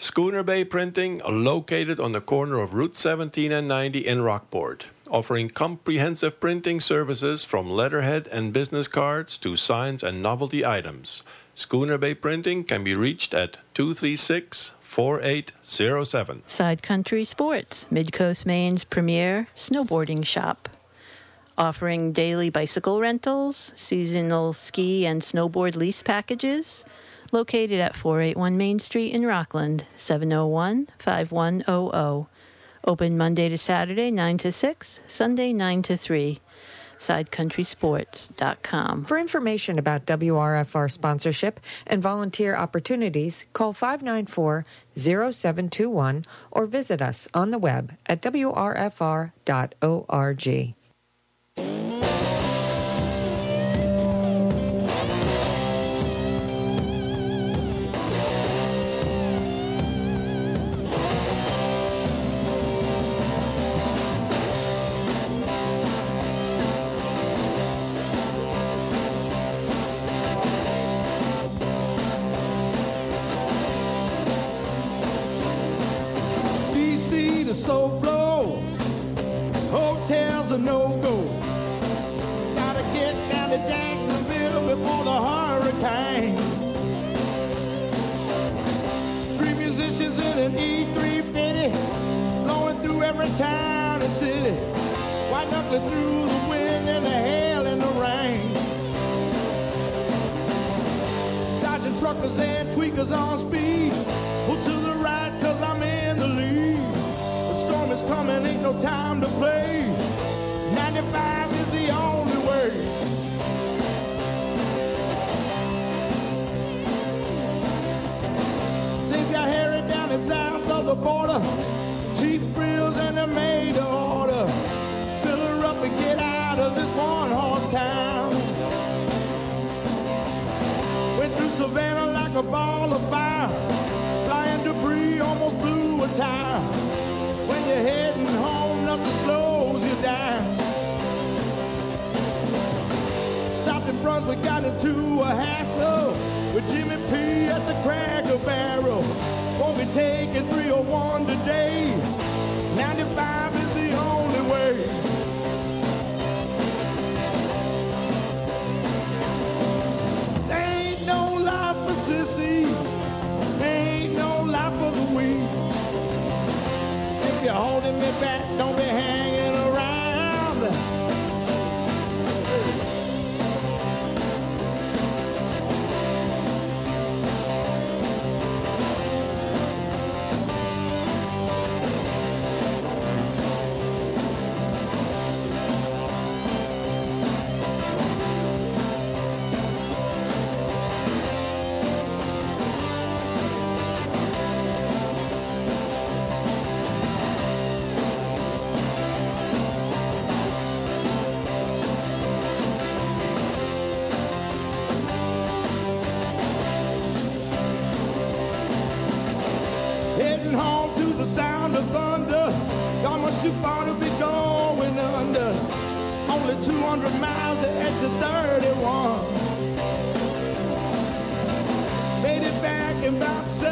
Schooner Bay Printing, located on the corner of Route 17 and 90 in Rockport, offering comprehensive printing services from letterhead and business cards to signs and novelty items. Schooner Bay Printing can be reached at 236 4807. Side Country Sports, Midcoast Maine's premier snowboarding shop. Offering daily bicycle rentals, seasonal ski and snowboard lease packages. Located at 481 Main Street in Rockland, 701 5100. Open Monday to Saturday, 9 to 6, Sunday, 9 to 3 sidecountrysports.com. For information about WRFR sponsorship and volunteer opportunities, call 594 0721 or visit us on the web at wrfr.org. 95 is the only way. Got down south of the border. Cheap and made to order. Fill her up and get out of this one horse town. Went through Savannah like a ball of fire. Flying debris almost blew a tire. When you're heading home, nothing slows down. Stopped in Brunswick, got into a hassle with Jimmy P at the Cracker Barrel. Won't be taking 301 today. 95 is the only way. Holding me back, don't be hanging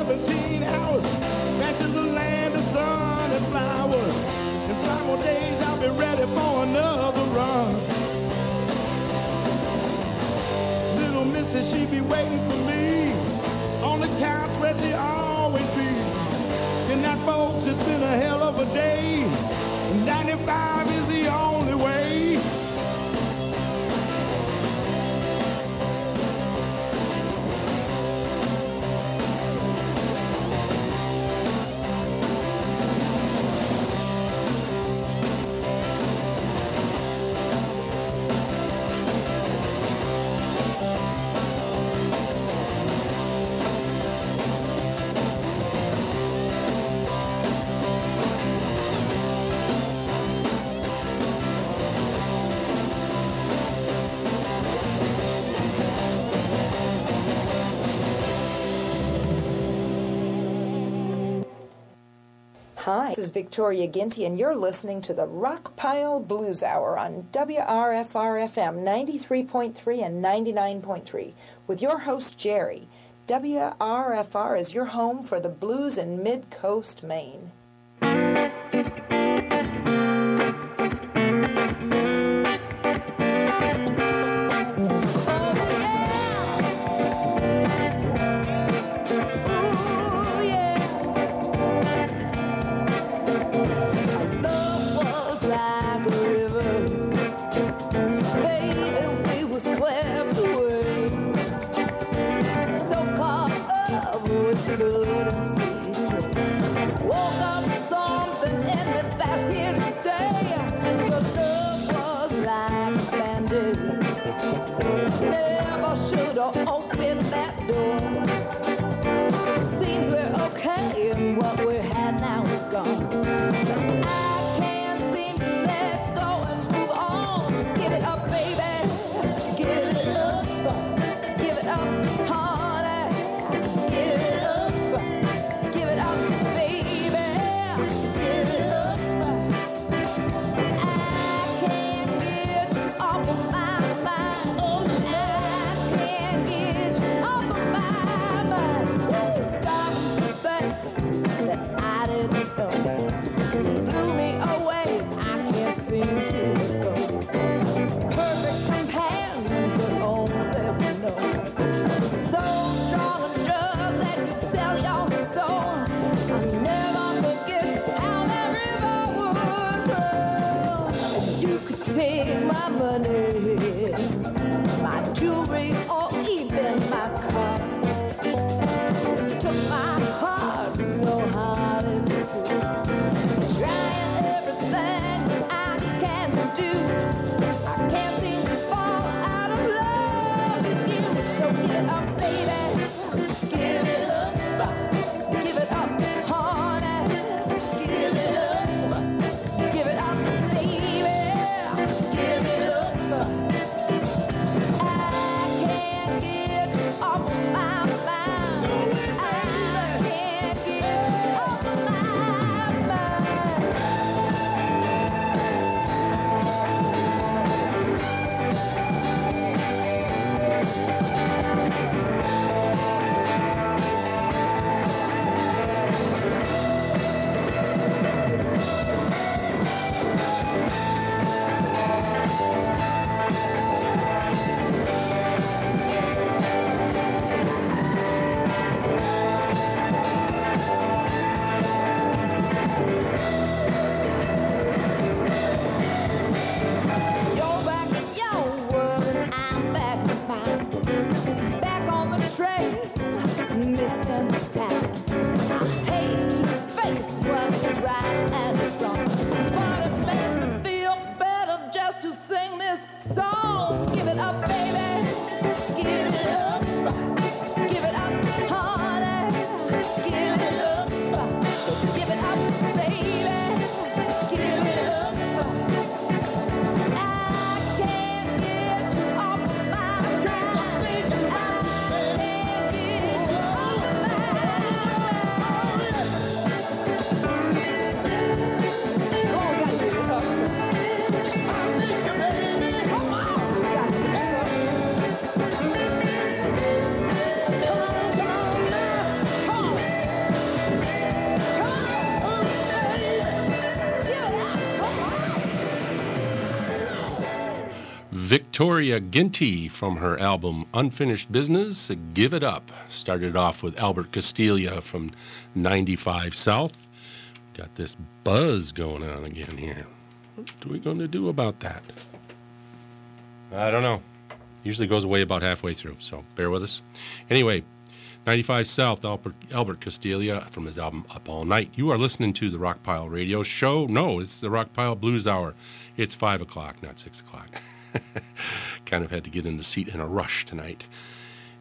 17 hours. Back to the land of sun and flowers. In five more days, I'll be ready for another run. Little missy, she be waiting for me on the couch where she always be. And that folks, it's been a hell of a day. 95 is the only Hi, this is Victoria Ginty, and you're listening to the Rockpile Blues Hour on WRFR FM 93.3 and 99.3 with your host, Jerry. WRFR is your home for the blues in Mid Coast, Maine. open that Victoria Ginty from her album Unfinished Business, Give It Up. Started off with Albert Castiglia from 95 South. Got this buzz going on again here. What are we going to do about that? I don't know. Usually goes away about halfway through, so bear with us. Anyway, 95 South, Albert, Albert Castiglia from his album Up All Night. You are listening to the Rockpile Radio Show. No, it's the Rockpile Blues Hour. It's 5 o'clock, not 6 o'clock. kind of had to get in the seat in a rush tonight.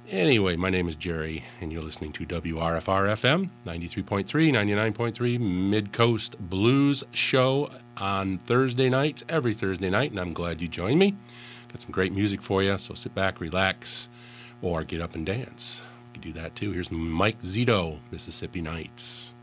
Anyway, my name is Jerry, and you're listening to WRFR FM 93.3, 99.3 Mid Coast Blues Show on Thursday nights, every Thursday night, and I'm glad you joined me. Got some great music for you, so sit back, relax, or get up and dance. You can do that too. Here's Mike Zito, Mississippi Nights.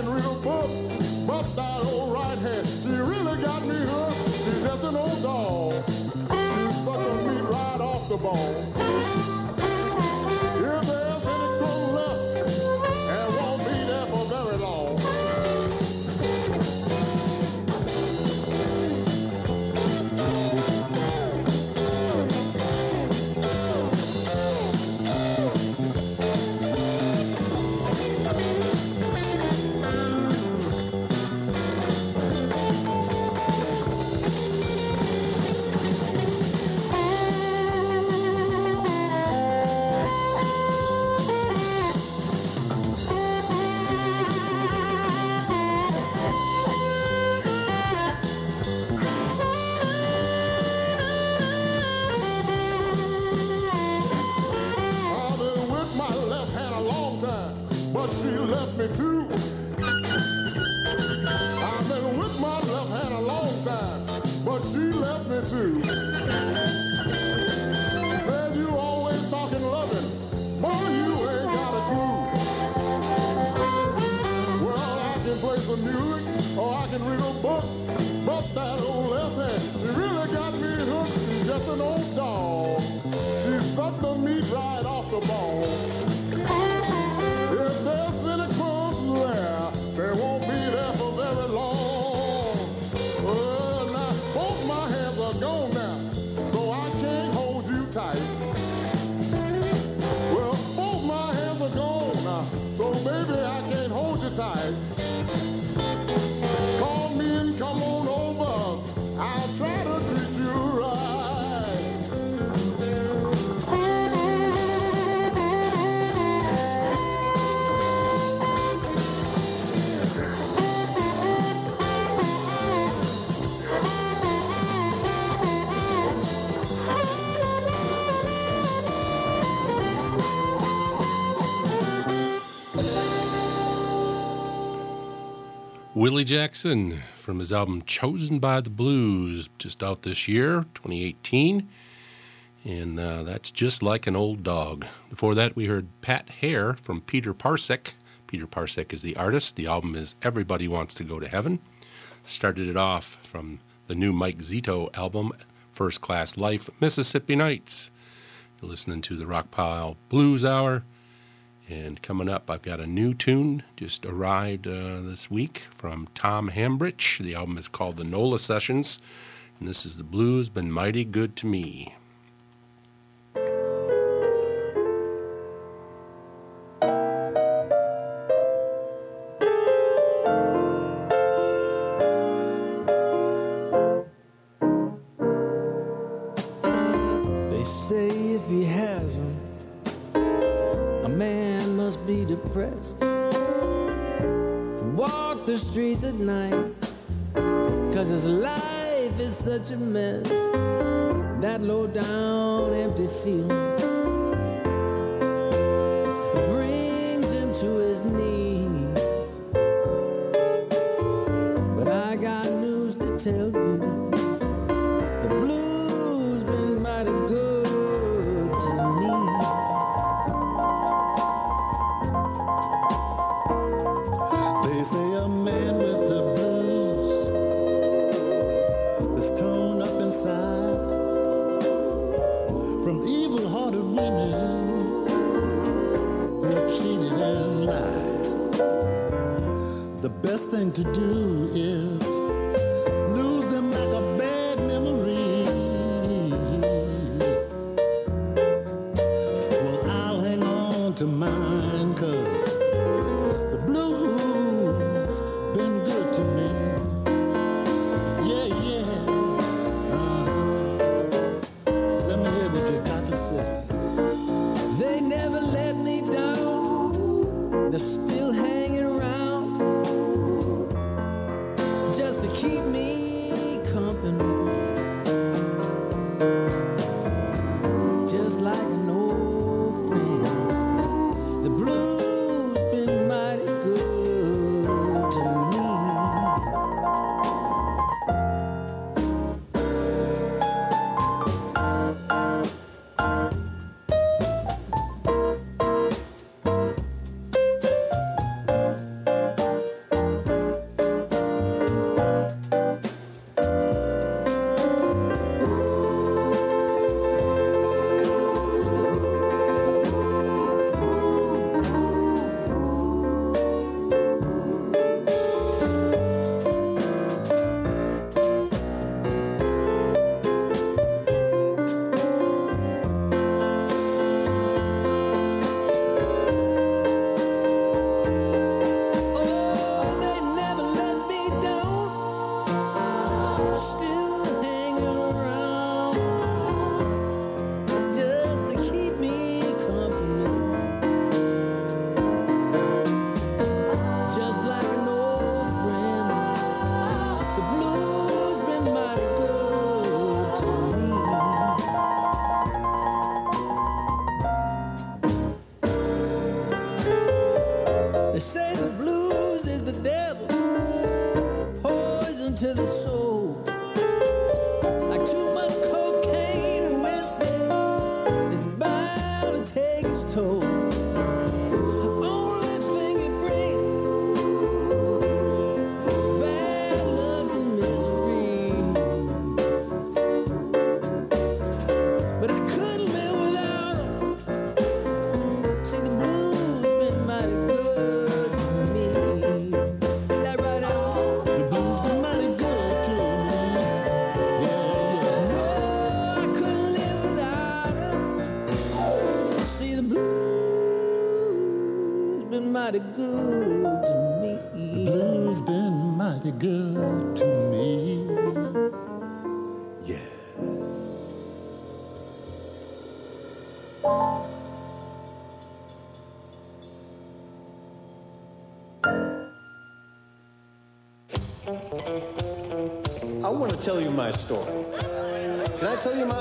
can read a book, but that old right hand, she really got me hooked. She's just an old dog. She's sucking me right off the bone. football. Willie Jackson from his album Chosen by the Blues, just out this year, 2018. And uh, that's just like an old dog. Before that, we heard Pat Hare from Peter Parcek. Peter Parcek is the artist. The album is Everybody Wants to Go to Heaven. Started it off from the new Mike Zito album, First Class Life, Mississippi Nights. You're listening to the Rock Pile Blues Hour. And coming up, I've got a new tune just arrived uh, this week from Tom Hambridge. The album is called The NOLA Sessions, and this is The Blues Been Mighty Good to Me.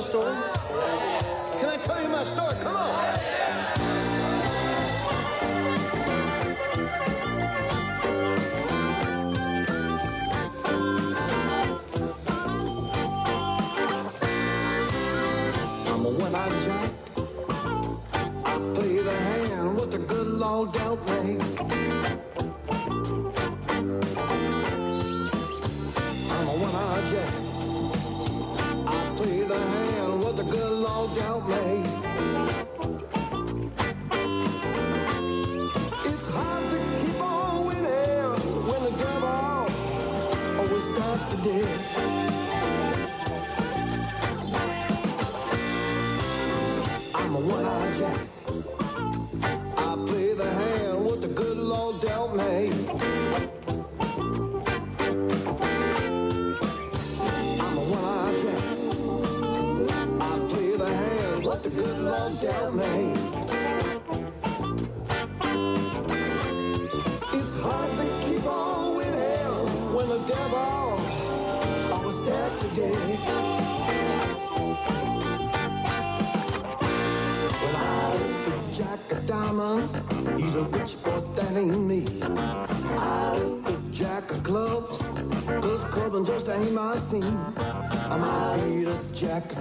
story? Can I tell you my story? Come on. I'm a winner, Jack. I play the hand with the good Lord dealt me.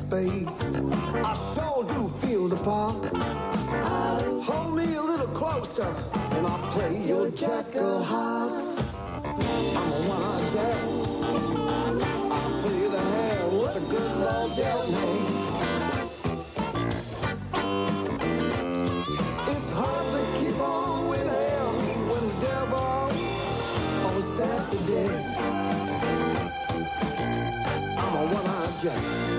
space. I sure do feel the part. Hold me a little closer, and I'll play your jackal of hearts. I'm a wild jack. I'll play the hand with a good Lord dealt me. Jack.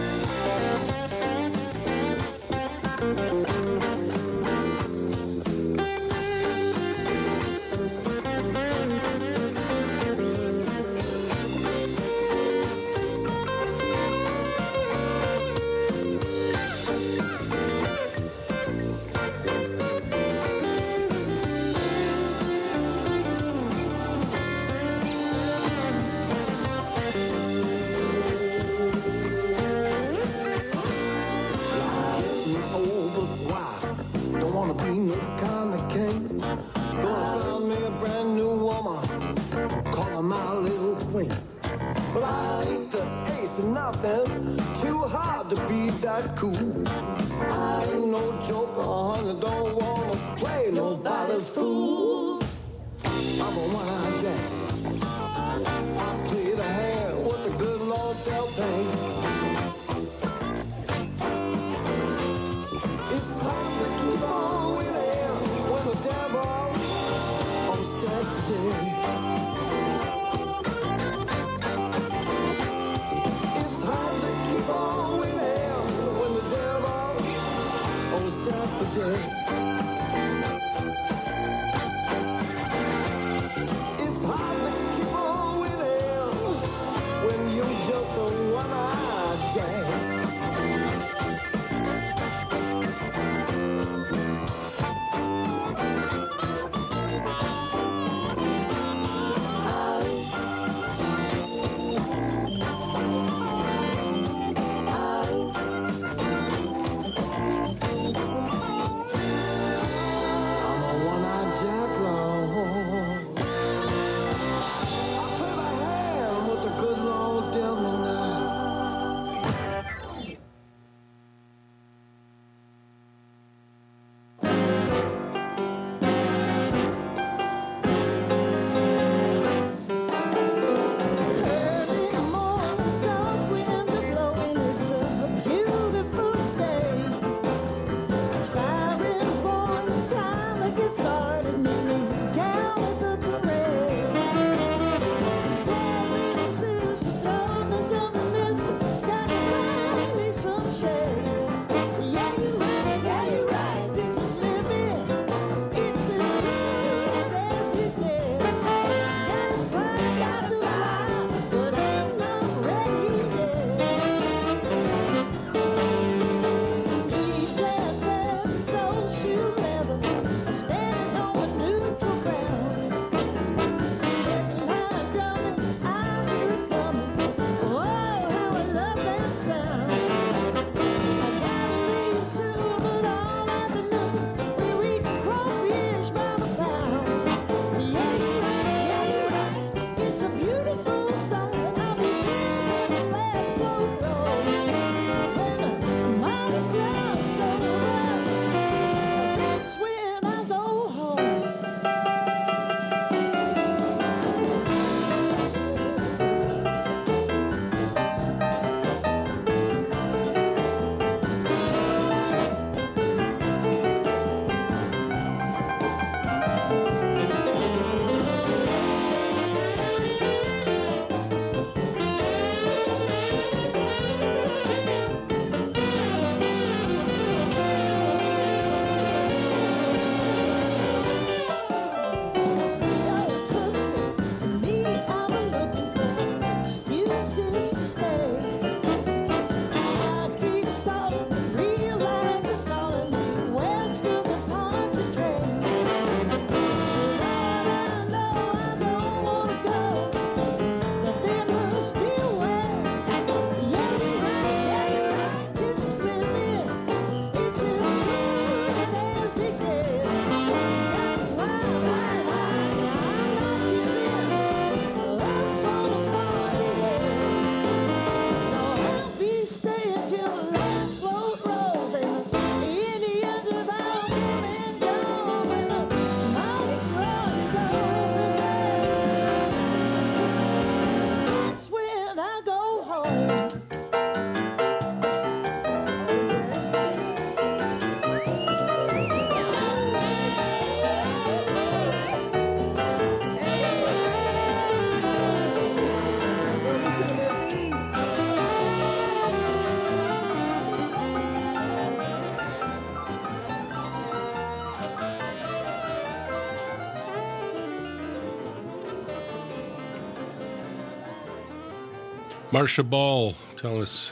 Marcia Ball telling us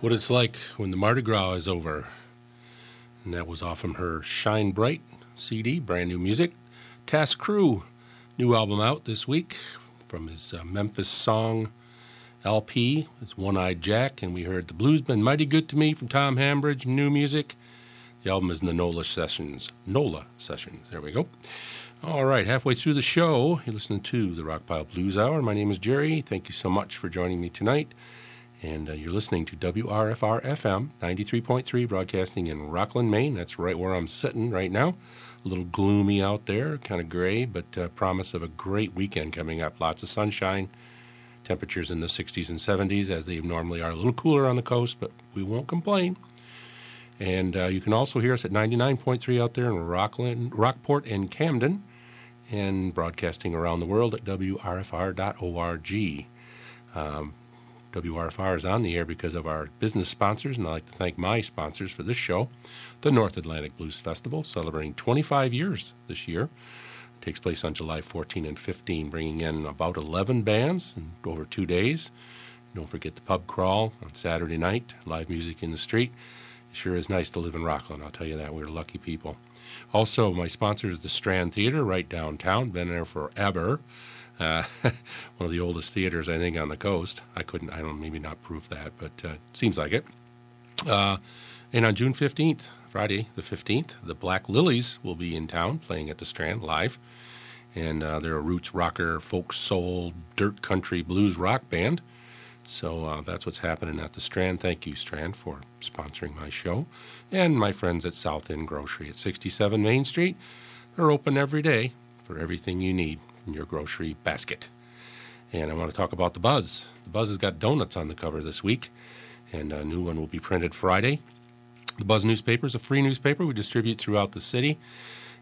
what it's like when the Mardi Gras is over. And that was off from her Shine Bright CD, brand new music. Tas Cru, new album out this week from his uh, Memphis Song LP. It's One Eyed Jack, and we heard The Blues Been Mighty Good to Me from Tom Hambridge, new music. The album is the NOLA Sessions. NOLA Sessions. There we go. All right, halfway through the show, you're listening to the Rockpile Blues Hour. My name is Jerry. Thank you so much for joining me tonight. And uh, you're listening to WRFR FM 93.3, broadcasting in Rockland, Maine. That's right where I'm sitting right now. A little gloomy out there, kind of gray, but uh, promise of a great weekend coming up. Lots of sunshine, temperatures in the 60s and 70s, as they normally are. A little cooler on the coast, but we won't complain. And uh, you can also hear us at 99.3 out there in Rockland, Rockport and Camden, and broadcasting around the world at WRFR.org. Um, WRFR is on the air because of our business sponsors, and I'd like to thank my sponsors for this show the North Atlantic Blues Festival, celebrating 25 years this year. It takes place on July 14 and 15, bringing in about 11 bands in over two days. Don't forget the pub crawl on Saturday night, live music in the street. Sure is nice to live in Rockland, I'll tell you that. We're lucky people. Also, my sponsor is the Strand Theater right downtown, been there forever. Uh, one of the oldest theaters, I think, on the coast. I couldn't, I don't, maybe not prove that, but uh, seems like it. Uh, and on June 15th, Friday the 15th, the Black Lillies will be in town playing at the Strand live. And they're a roots rocker, folk soul, dirt country blues rock band. So uh, that's what's happening at the Strand. Thank you, Strand, for sponsoring my show. And my friends at South End Grocery at 67 Main Street. They're open every day for everything you need in your grocery basket. And I want to talk about the Buzz. The Buzz has got donuts on the cover this week, and a new one will be printed Friday. The Buzz newspaper is a free newspaper we distribute throughout the city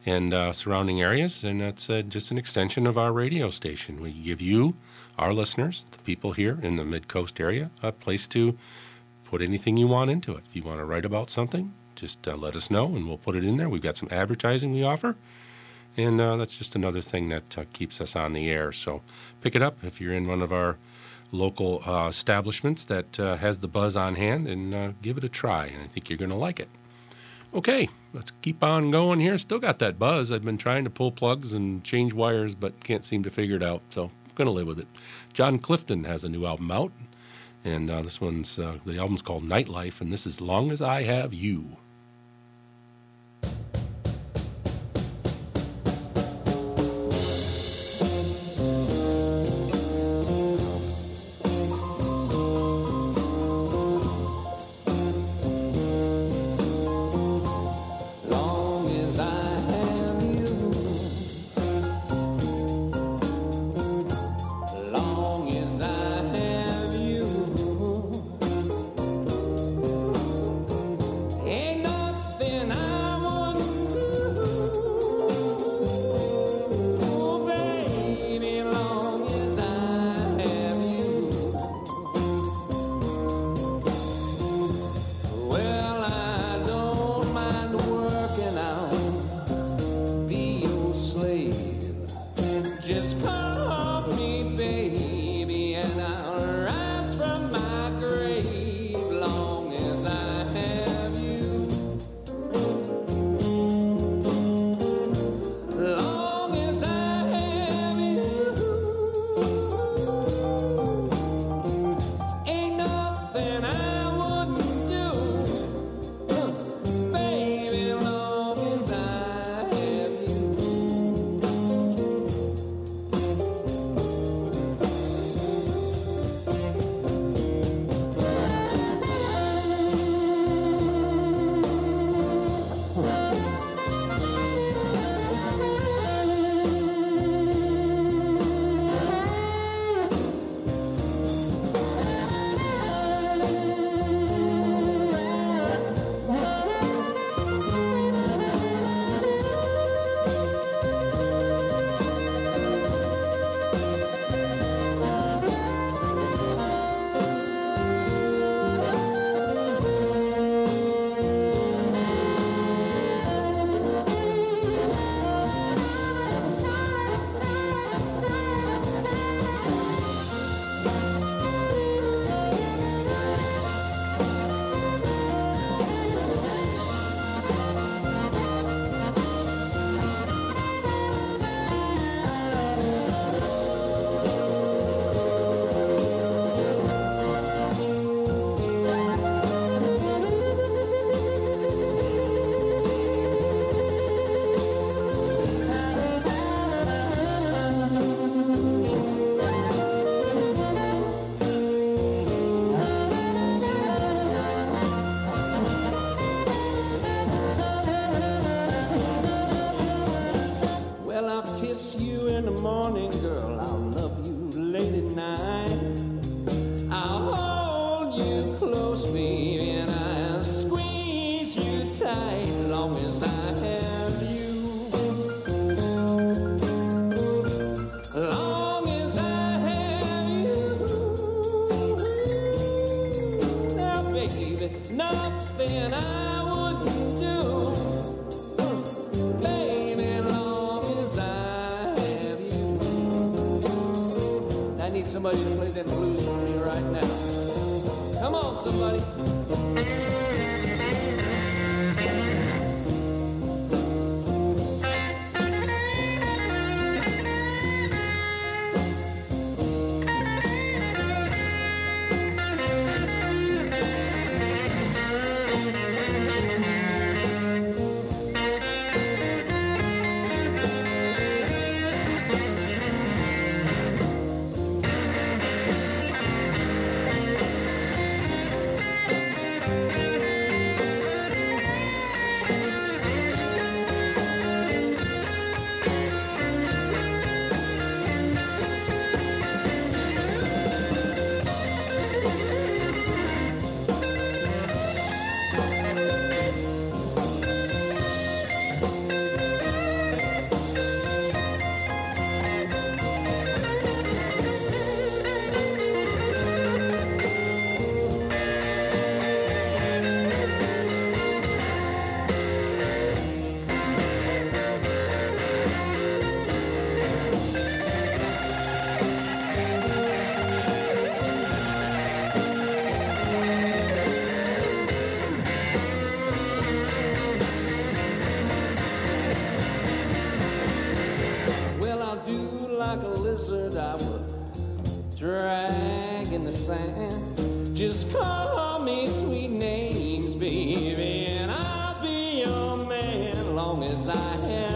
and uh, surrounding areas, and that's uh, just an extension of our radio station. We give you, our listeners, the people here in the Mid Coast area, a place to put anything you want into it. If you want to write about something, just uh, let us know, and we'll put it in there. We've got some advertising we offer. And that's just another thing that keeps us on the air. So pick it up if you're in one of our local establishments that has the buzz on hand and give it a try. And I think you're going to like it. Okay, let's keep on going here. Still got that buzz. I've been trying to pull plugs and change wires, but can't seem to figure it out. So I'm going to live with it. John Clifton has a new album out. And uh, this one's, the album's called Nightlife, and this is Long as I Have You. somebody. do like a lizard, I would drag in the sand. Just call me sweet names, baby, and I'll be your man long as I have.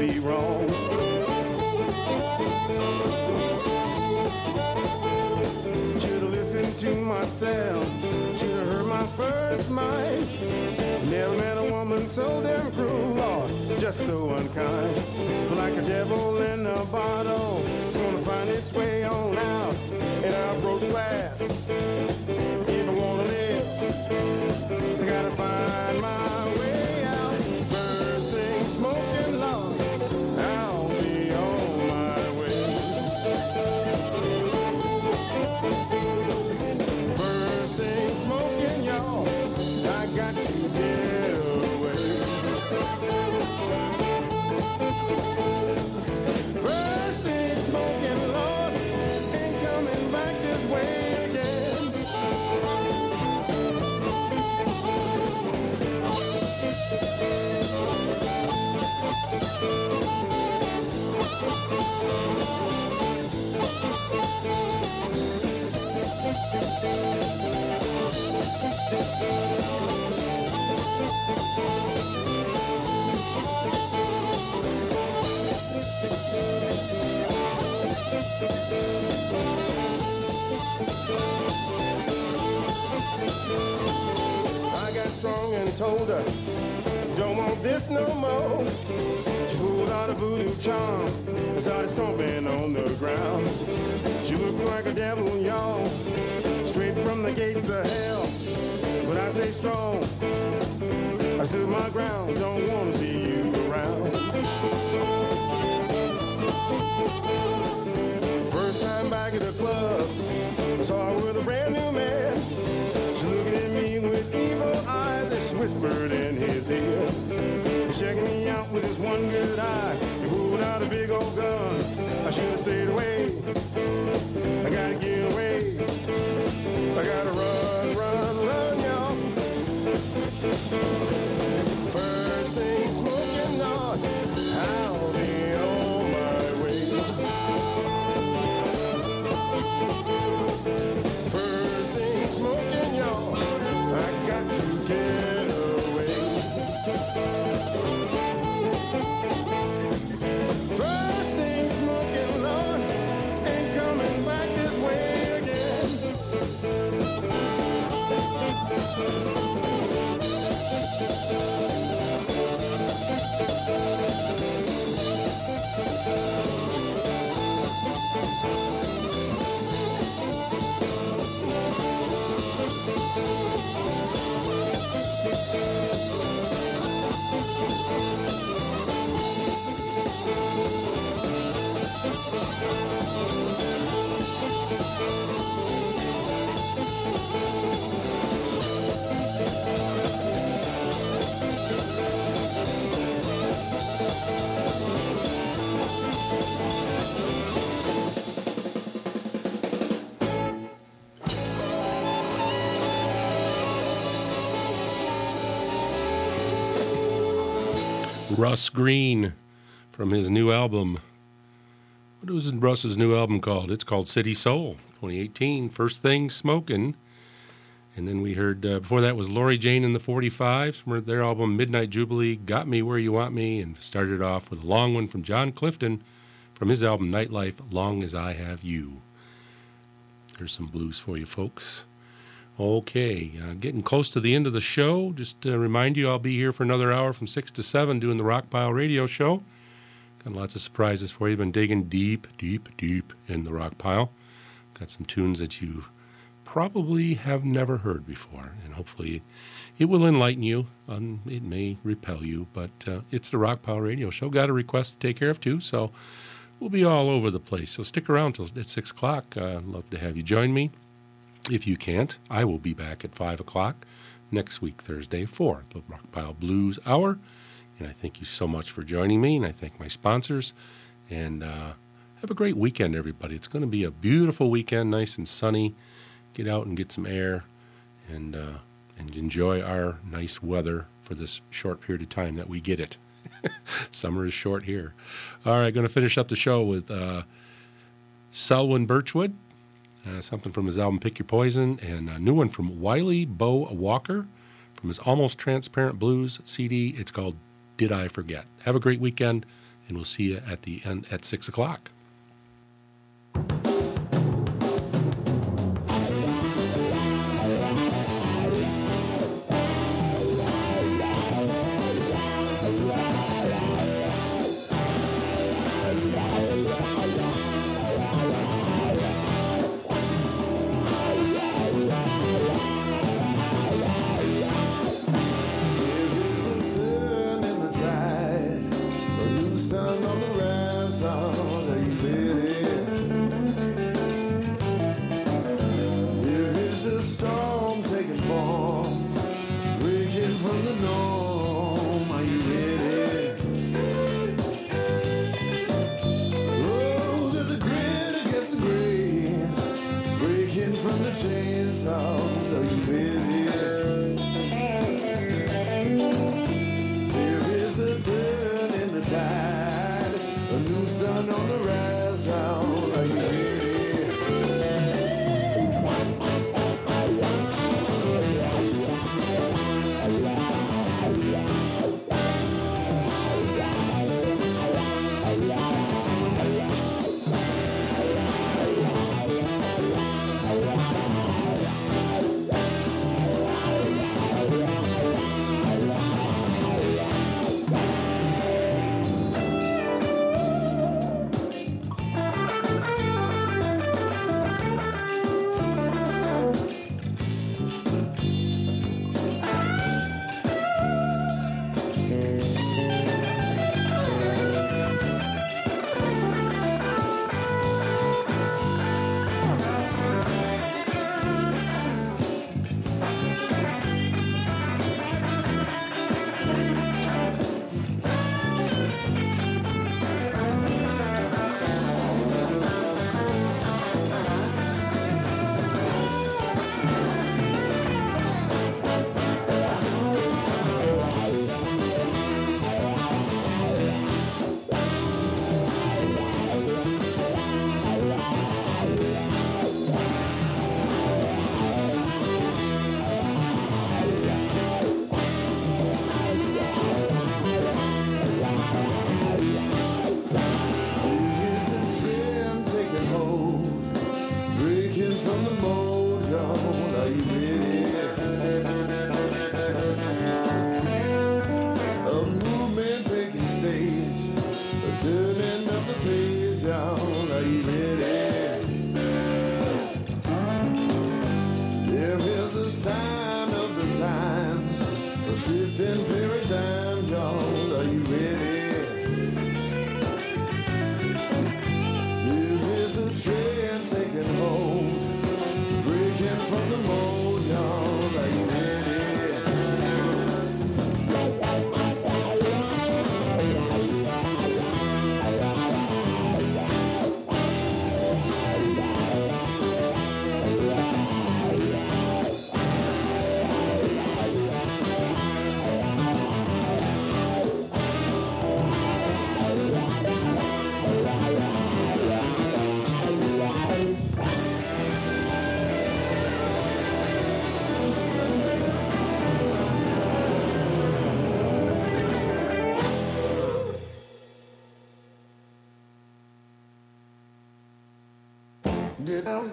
Be wrong? Should've listened to myself, should've heard my first mind. Never met a woman so damn cruel, Lord, just so unkind. Like a devil in a bottle, it's gonna find its way on out in our broken glass. Don't want this no more. She pulled out a voodoo charm started stomping on the ground. She looked like a devil, y'all, straight from the gates of hell. But I say strong, I stood my ground, don't want to see you around. First time back at the club, whispered in his ear. He's checking me out with his one good eye. He pulled out a big old gun. I should have stayed away. I gotta get away. I gotta run, Russ Green from his new album. What was Russ's new album called? It's called City Soul 2018. First Thing Smoking. And then we heard, uh, before that was Laurie Jane and the 45s from their album Midnight Jubilee, Got Me Where You Want Me, and started off with a long one from John Clifton from his album Nightlife, Long As I Have You. There's some blues for you folks. Okay, uh, getting close to the end of the show. Just to remind you, I'll be here for another hour from 6 to 7 doing the Rock Pile Radio Show. Got lots of surprises for you. Been digging deep, deep, deep in the rock pile. Got some tunes that you probably have never heard before, and hopefully it will enlighten you. Um, it may repel you, but uh, it's the Rock Pile Radio Show. Got a request to take care of too, so we'll be all over the place. So stick around till it's 6 o'clock. Uh, love to have you join me. If you can't, I will be back at 5 o'clock next week, Thursday, for the Rockpile Blues Hour. And I thank you so much for joining me, and I thank my sponsors. And uh, have a great weekend, everybody. It's going to be a beautiful weekend, nice and sunny. Get out and get some air, and uh, and enjoy our nice weather for this short period of time that we get it. Summer is short here. All right, going to finish up the show with uh, Selwyn Birchwood. Uh, something from his album Pick Your Poison, and a new one from Wily Bo Walker from his Almost Transparent Blues CD. It's called Did I Forget? Have a great weekend, and we'll see you at the end at 6 o'clock.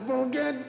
forget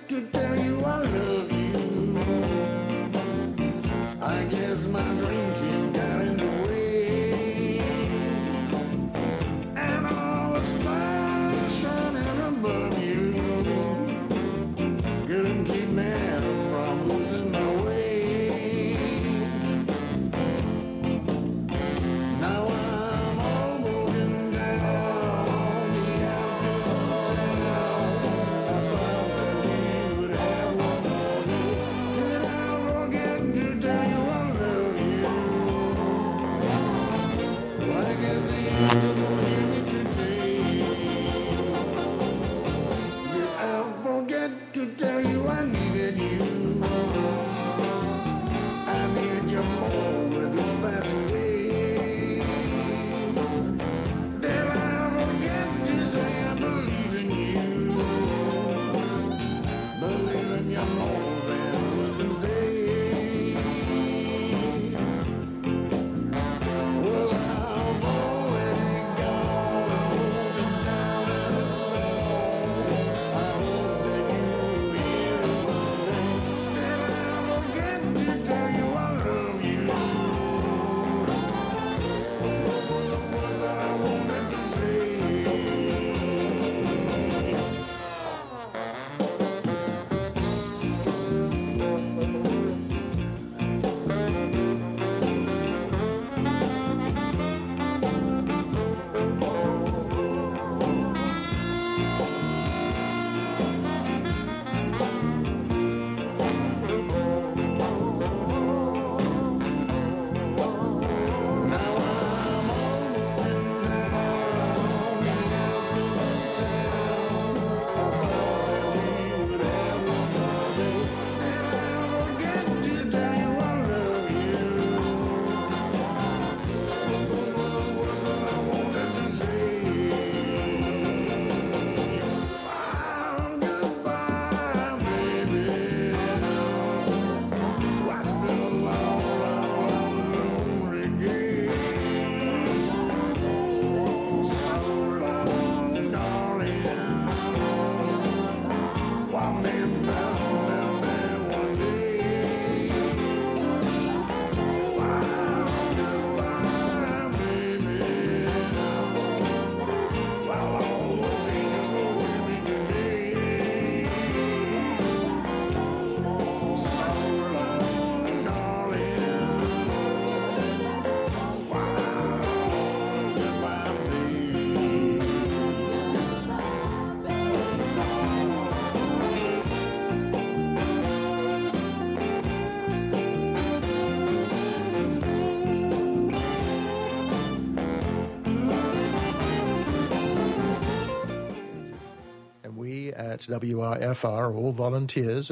We WRFR all volunteers